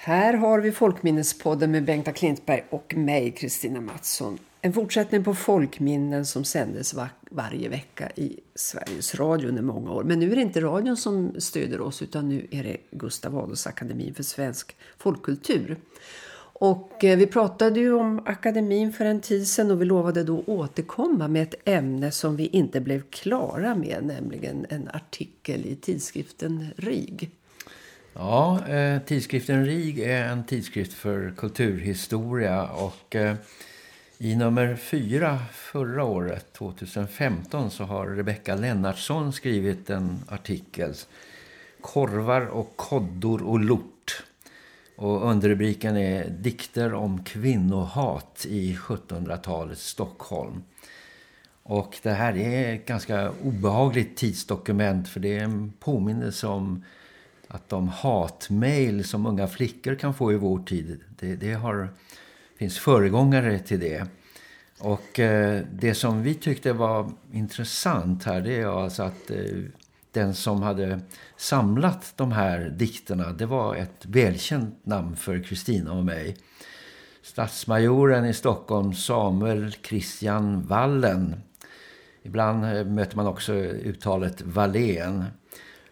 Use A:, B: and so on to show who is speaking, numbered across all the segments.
A: Här har vi Folkminnespodden med Bengta Klintberg och mig, Kristina Mattsson. En fortsättning på folkminnen som sändes var varje vecka i Sveriges Radio under många år. Men nu är det inte radion som stöder oss utan nu är det Gustav Adolfs akademin för svensk folkkultur. Och eh, vi pratade ju om akademin för en tid sedan och vi lovade då återkomma med ett ämne som vi inte blev klara med, nämligen en artikel i tidskriften RIG.
B: Ja, eh, tidskriften RIG är en tidskrift för kulturhistoria och eh, i nummer fyra förra året, 2015, så har Rebecka Lennartsson skrivit en artikel Korvar och koddor och lort. Och underrubriken är Dikter om kvinnohat i 1700-talets Stockholm. Och det här är ett ganska obehagligt tidsdokument för det är en påminnelse om att de hatmejl som unga flickor kan få i vår tid, det, det har, finns föregångare till det. Och eh, det som vi tyckte var intressant här det är alltså att eh, den som hade samlat de här dikterna det var ett välkänt namn för Kristina och mig. Stadsmajoren i Stockholm Samuel Christian Wallen. Ibland eh, möter man också uttalet Wallén.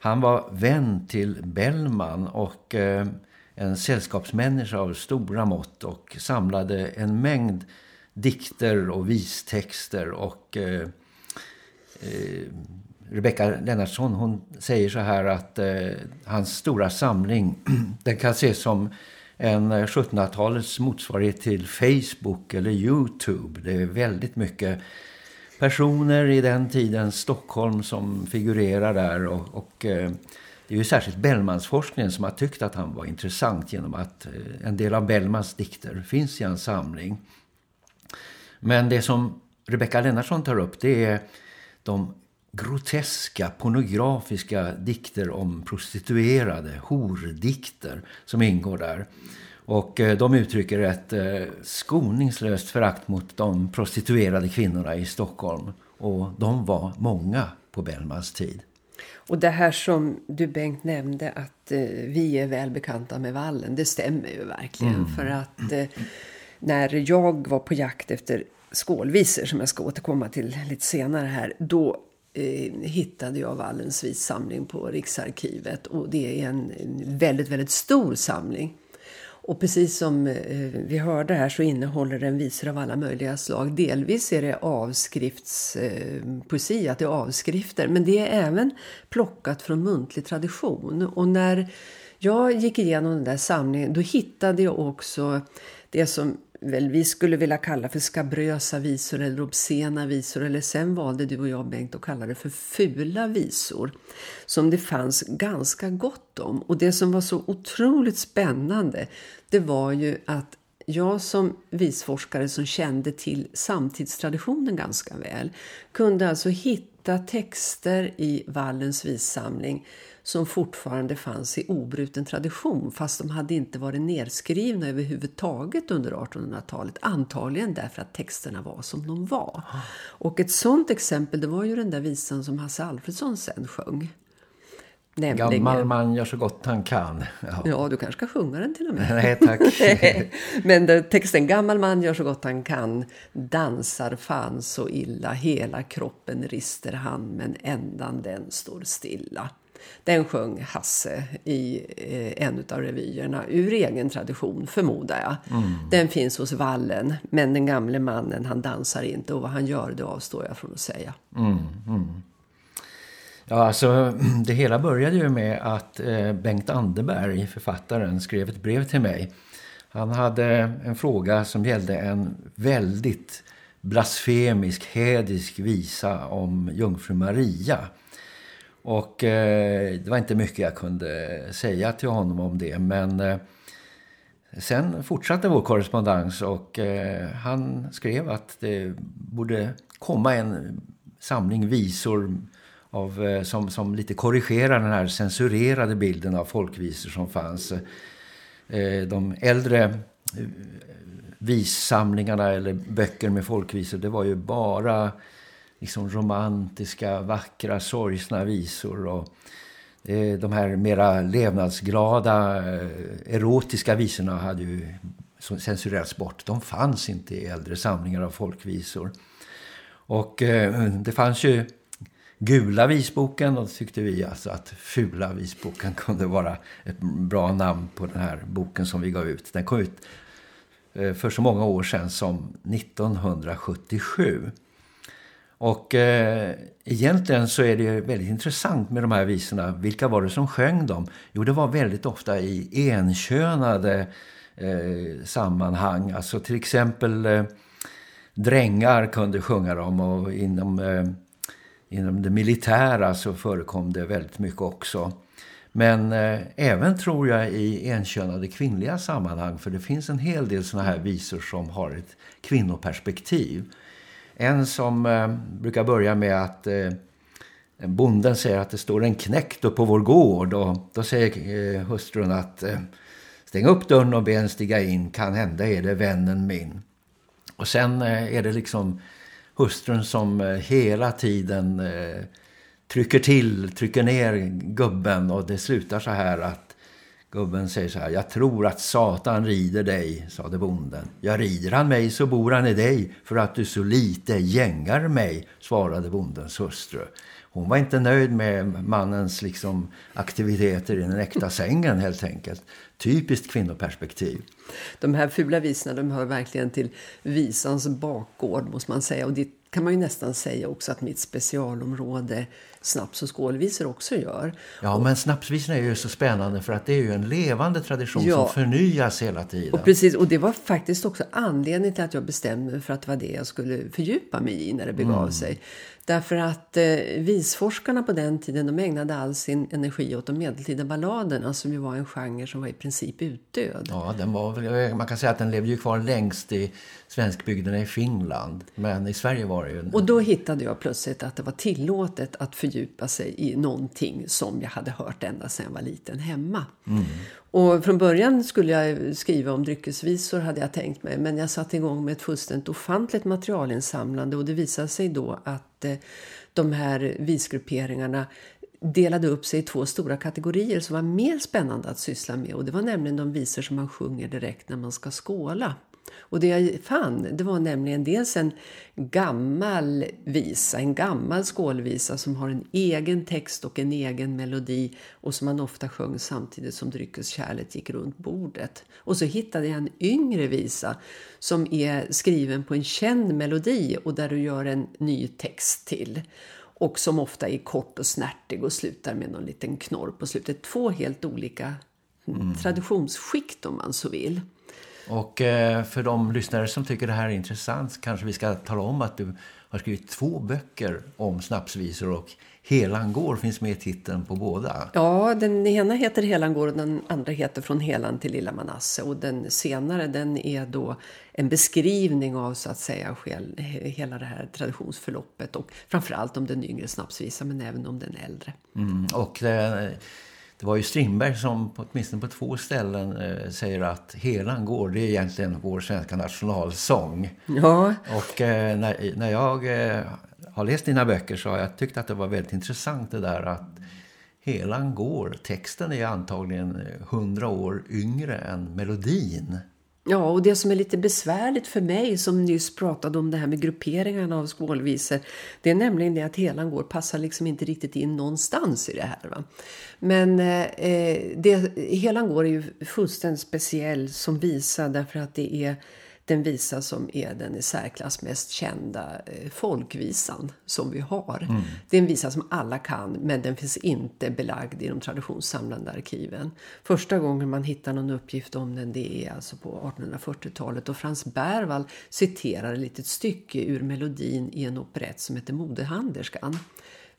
B: Han var vän till Bellman och eh, en sällskapsmänniska av stora mått och samlade en mängd dikter och vistexter och eh, eh, Lennartsson hon säger så här att eh, hans stora samling den kan ses som en 1700-talets motsvarighet till Facebook eller Youtube. Det är väldigt mycket personer i den tiden Stockholm som figurerar där och, och eh, det är ju särskilt Bellmansforskningen som har tyckt att han var intressant genom att eh, en del av Bellmans dikter finns i en samling. Men det som Rebecca Lennartsson tar upp det är de groteska, pornografiska dikter om prostituerade, hordikter som ingår där. Och eh, de uttrycker ett eh, skoningslöst förakt mot de prostituerade kvinnorna i Stockholm. Och de var många på Bellmans tid.
A: Och det här som du Bengt nämnde att eh, vi är välbekanta med vallen, det stämmer ju verkligen. Mm. För att när jag var på jakt efter skålvisor som jag ska återkomma till lite senare här, då hittade jag Vallens vissamling på Riksarkivet och det är en, en väldigt, väldigt stor samling. Och precis som eh, vi hörde här så innehåller den visor av alla möjliga slag. Delvis är det avskriftspoesi, eh, att det är avskrifter. Men det är även plockat från muntlig tradition. Och när jag gick igenom den där samlingen då hittade jag också det som väl vi skulle vilja kalla för skabrösa visor eller obscena visor eller sen valde du och jag Bengt att kalla det för fula visor som det fanns ganska gott om. Och det som var så otroligt spännande det var ju att jag som visforskare som kände till samtidstraditionen ganska väl kunde alltså hitta texter i Vallens vissamling som fortfarande fanns i obruten tradition fast de hade inte varit nedskrivna överhuvudtaget under 1800-talet. Antagligen därför att texterna var som de var. Och ett sånt exempel det var ju den där visan som Hasse Alfredsson sen sjöng.
B: Nämligen. Gammal man gör så gott han kan.
A: Ja. ja, du kanske ska sjunga den till och med.
B: Nej, tack.
A: Men texten Gammal man gör så gott han kan Dansar fan så illa Hela kroppen rister han Men ändan den står stilla den sjöng Hasse i eh, en av revyerna ur egen tradition, förmodar jag. Mm. Den finns hos Vallen, men den gamle mannen han dansar inte och vad han gör det avstår jag från att säga.
B: Mm, mm. Ja, alltså det hela började ju med att eh, Bengt Anderberg, författaren, skrev ett brev till mig. Han hade en fråga som gällde en väldigt blasfemisk, hädisk visa om Jungfru Maria- och eh, det var inte mycket jag kunde säga till honom om det. Men eh, sen fortsatte vår korrespondens och eh, han skrev att det borde komma en samling visor av, eh, som, som lite korrigerar den här censurerade bilden av folkvisor som fanns. Eh, de äldre eh, vissamlingarna eller böcker med folkvisor det var ju bara liksom romantiska, vackra, sorgsna visor. Och de här mera levnadsglada erotiska visorna hade ju censurerats bort. De fanns inte i äldre samlingar av folkvisor. Och det fanns ju gula visboken och då tyckte vi alltså att fula visboken kunde vara ett bra namn på den här boken som vi gav ut. Den kom ut eh, för så många år sedan som 1977. Och eh, egentligen så är det väldigt intressant med de här visorna. Vilka var det som sjöng dem? Jo, det var väldigt ofta i enkönade eh, sammanhang. Alltså till exempel eh, drängar kunde sjunga dem och inom, eh, inom det militära så förekom det väldigt mycket också. Men eh, även tror jag i enkönade kvinnliga sammanhang för det finns en hel del såna här visor som har ett kvinnoperspektiv. En som eh, brukar börja med att eh, bonden säger att det står en knäckt upp på vår gård och då säger eh, hustrun att eh, stäng upp dörren och be en stiga in, kan hända är det vännen min. Och sen eh, är det liksom hustrun som eh, hela tiden eh, trycker till, trycker ner gubben och det slutar så här att Gubben säger så här, jag tror att Satan rider dig, sade bonden. Ja, rider han mig så bor han i dig för att du så lite gängar mig, svarade bondens hustru. Hon var inte nöjd med mannens liksom, aktiviteter i den äkta sängen helt enkelt. Typiskt kvinnoperspektiv.
A: De här fula visorna de hör verkligen till visans bakgård måste man säga. Och det kan man ju nästan säga också att mitt specialområde snaps- och skålvisor också gör.
B: Ja, men snapsvisorna är ju så spännande för att det är ju en levande tradition ja, som förnyas hela tiden.
A: Och precis, och det var faktiskt också anledningen till att jag bestämde mig för att det var det jag skulle fördjupa mig i när det begav mm. sig. Därför att eh, visforskarna på den tiden de ägnade all sin energi åt de medeltida balladerna som ju var en genre som var i princip utdöd.
B: Ja, den var, man kan säga att den levde ju kvar längst i svenskbygderna i Finland. Men i Sverige var det ju...
A: Och då hittade jag plötsligt att det var tillåtet att fördjupa sig i någonting som jag hade hört ända sedan jag var liten hemma. Mm. Och från början skulle jag skriva om dryckesvisor hade jag tänkt mig. Men jag satte igång med ett fullständigt ofantligt materialinsamlande. Och det visade sig då att eh, de här visgrupperingarna delade upp sig i två stora kategorier som var mer spännande att syssla med. Och det var nämligen de visor som man sjunger direkt när man ska skåla. Och det jag fann det var nämligen dels en gammal visa, en gammal skålvisa som har en egen text och en egen melodi och som man ofta sjöng samtidigt som dryckeskärlet gick runt bordet. Och så hittade jag en yngre visa som är skriven på en känd melodi och där du gör en ny text till och som ofta är kort och snärtig och slutar med någon liten knorr på slutet. Två helt olika mm. traditionsskikt om man så vill.
B: Och eh, för de lyssnare som tycker det här är intressant kanske vi ska tala om att du har skrivit två böcker om snapsvisor och Helan går finns med i titeln på båda.
A: Ja, den ena heter Helan går och den andra heter Från Helan till Lilla Manasse. Och den senare den är då en beskrivning av så att säga hela det här traditionsförloppet och framförallt om den yngre snapsvisan men även om den äldre.
B: Mm, och det, det var ju Strindberg som på, åtminstone på två ställen eh, säger att Helan går, det är egentligen vår svenska nationalsång.
A: Ja.
B: Och eh, när, när jag eh, har läst dina böcker så har jag tyckt att det var väldigt intressant det där att Helan går, texten är antagligen hundra år yngre än melodin.
A: Ja, och det som är lite besvärligt för mig som nyss pratade om det här med grupperingarna av skålvisor, det är nämligen det att helan går passar liksom inte riktigt in någonstans i det här. Va? Men eh, eh det, helan går är ju fullständigt speciell som visa därför att det är den visa som är den i särklass mest kända eh, folkvisan som vi har. Mm. Det är en visa som alla kan men den finns inte belagd i de traditionssamlande arkiven. Första gången man hittar någon uppgift om den det är alltså på 1840-talet och Frans Berwald citerar ett litet stycke ur melodin i en operett som heter Modehanderskan.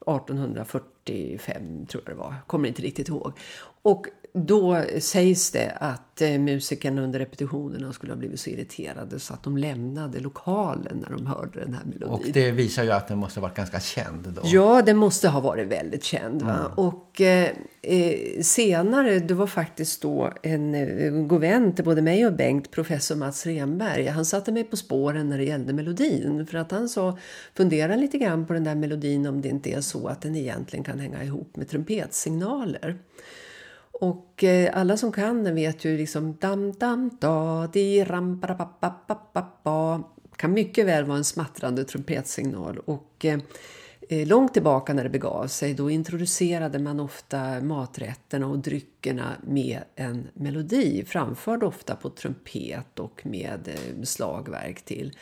A: 1845 tror jag det var, kommer inte riktigt ihåg. Och då sägs det att eh, musikerna under repetitionerna skulle ha blivit så irriterade så att de lämnade lokalen när de hörde den här melodin.
B: Och det visar ju att den måste ha varit ganska känd då.
A: Ja, den måste ha varit väldigt känd. Va? Mm. Och eh, eh, senare, det var faktiskt då en, eh, god vän till både mig och Bengt, professor Mats Renberg. Han satte mig på spåren när det gällde melodin. För att han sa, fundera lite grann på den där melodin om det inte är så att den egentligen kan hänga ihop med trumpetsignaler. Och eh, alla som kan den vet ju liksom dam dam da di ram ba ba ba ba ba ba kan mycket väl vara en smattrande trumpetsignal och eh, eh, långt tillbaka när det begav sig då introducerade man ofta maträtterna och dryckerna med en melodi framförd ofta på trumpet och med eh, slagverk till.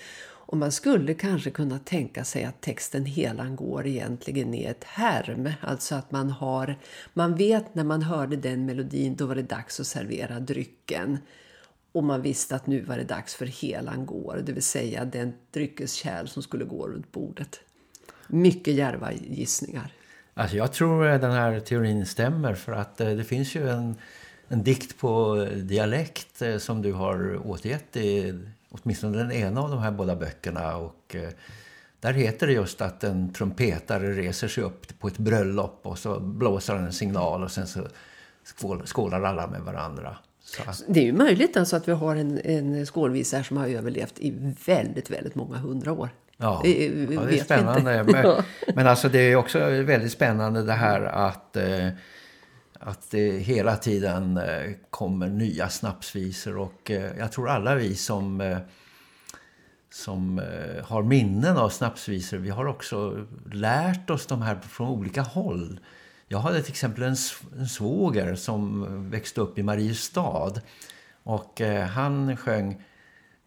A: Och man skulle kanske kunna tänka sig att texten helan går egentligen i ett härm. Alltså att man har, man vet när man hörde den melodin då var det dags att servera drycken. Och man visste att nu var det dags för helan går, det vill säga den dryckeskärl som skulle gå runt bordet. Mycket järva gissningar.
B: Alltså jag tror den här teorin stämmer för att eh, det finns ju en, en dikt på dialekt eh, som du har återgett i åtminstone den ena av de här båda böckerna och eh, där heter det just att en trumpetare reser sig upp på ett bröllop och så blåser han en signal och sen så skålar alla med varandra.
A: Att... Det är ju möjligt alltså att vi har en, en skålvisa som har överlevt i väldigt, väldigt många hundra år.
B: Ja, det, ja, det är spännande. Men, men alltså det är också väldigt spännande det här att, eh, att det hela tiden eh, kommer nya snapsvisor. Och eh, jag tror alla vi som, eh, som har minnen av snapsvisor, vi har också lärt oss de här från olika håll. Jag hade till exempel en, en svåger som växte upp i Mariestad. Och han sjöng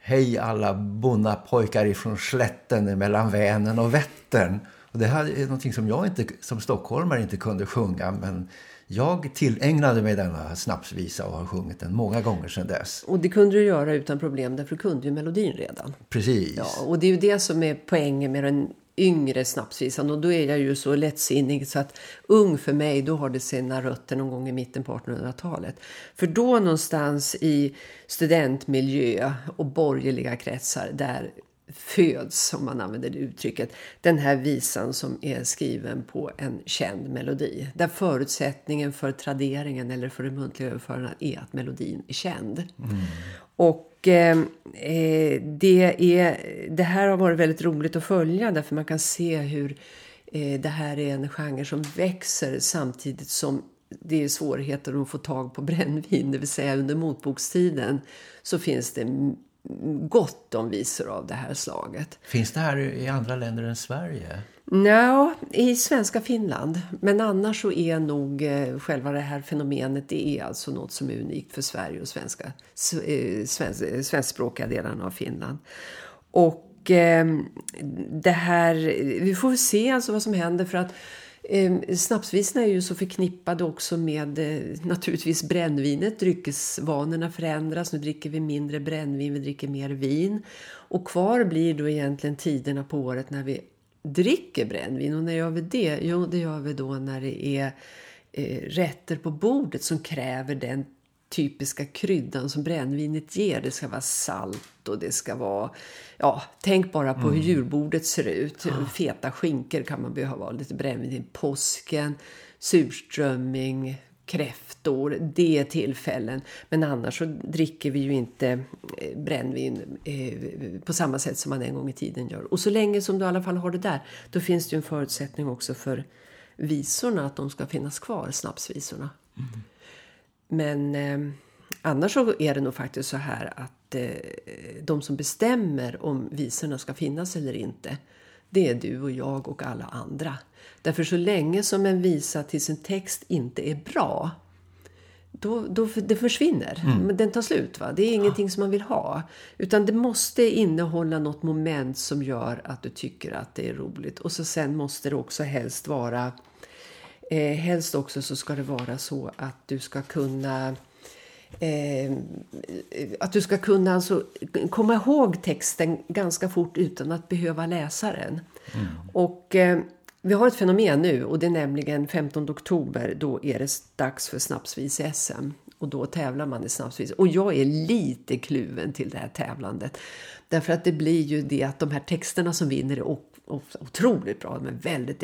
B: Hej alla bonna pojkar ifrån slätten mellan Vänern och Vättern. Och det här är någonting som jag inte, som stockholmare inte kunde sjunga men jag tillägnade mig denna snapsvisa och har sjungit den många gånger sedan dess.
A: Och det kunde du göra utan problem därför du kunde ju melodin redan.
B: Precis.
A: Ja, och det är ju det som är poängen med den yngre snapsvisan och då är jag ju så lättsinnig så att ung för mig då har det sina rötter någon gång i mitten på 1800-talet. För då någonstans i studentmiljö och borgerliga kretsar där föds, om man använder det uttrycket, den här visan som är skriven på en känd melodi. Där förutsättningen för traderingen eller för det muntliga överförandet är att melodin är känd. Mm. Och eh, eh, det, är, det här har varit väldigt roligt att följa därför man kan se hur eh, det här är en genre som växer samtidigt som det är svårigheter att få tag på brännvin, det vill säga under motbokstiden så finns det gott om visor av det här slaget.
B: Finns det här i andra länder än Sverige?
A: Ja, i svenska Finland. Men annars så är nog eh, själva det här fenomenet det är alltså något som är unikt för Sverige och svenska, eh, svensk, svenskspråkiga delarna av Finland. Och eh, det här, vi får se alltså vad som händer för att Eh, Ehm, snapsvisorna är ju så förknippade också med eh, naturligtvis brännvinet. Dryckesvanorna förändras. Nu dricker vi mindre brännvin, vi dricker mer vin. Och kvar blir då egentligen tiderna på året när vi dricker brännvin. Och när gör vi det? Jo, det gör vi då när det är eh, rätter på bordet som kräver den typiska kryddan som brännvinet ger. Det ska vara salt och det ska vara... Ja, tänk bara på mm. hur julbordet ser ut. Ah. Feta skinkor kan man behöva, lite brännvin i påsken, surströmming, kräftor. Det är tillfällen. Men annars så dricker vi ju inte eh, brännvin eh, på samma sätt som man en gång i tiden gör. Och så länge som du i alla fall har det där, då finns det ju en förutsättning också för visorna att de ska finnas kvar, snapsvisorna. Mm. Men eh, annars så är det nog faktiskt så här att eh, de som bestämmer om visorna ska finnas eller inte, det är du och jag och alla andra. Därför så länge som en visa till sin text inte är bra, då, då det försvinner. Mm. Den tar slut. Va? Det är ingenting som man vill ha. Utan det måste innehålla något moment som gör att du tycker att det är roligt. Och så sen måste det också helst vara Eh, helst också så ska det vara så att du ska kunna eh, att du ska kunna alltså komma ihåg texten ganska fort utan att behöva läsa den. Mm. Och eh, vi har ett fenomen nu och det är nämligen 15 oktober då är det dags för snapsvis SM och då tävlar man i snapsvis. Och jag är lite kluven till det här tävlandet. Därför att det blir ju det att de här texterna som vinner är otroligt bra. Är väldigt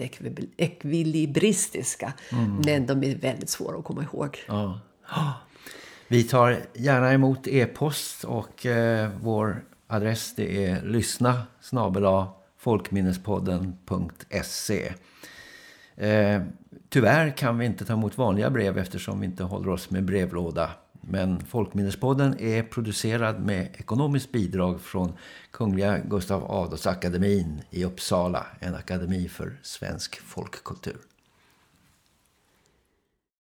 A: ekvilibristiska. Mm. Men de är väldigt svåra att komma ihåg.
B: Ja. Vi tar gärna emot e-post och eh, vår adress det är lyssna snabela folkminnespodden.se. Eh, Tyvärr kan vi inte ta emot vanliga brev eftersom vi inte håller oss med brevlåda. Men Folkminnespodden är producerad med ekonomiskt bidrag från Kungliga Gustav Adolfs akademin i Uppsala, en akademi för svensk folkkultur.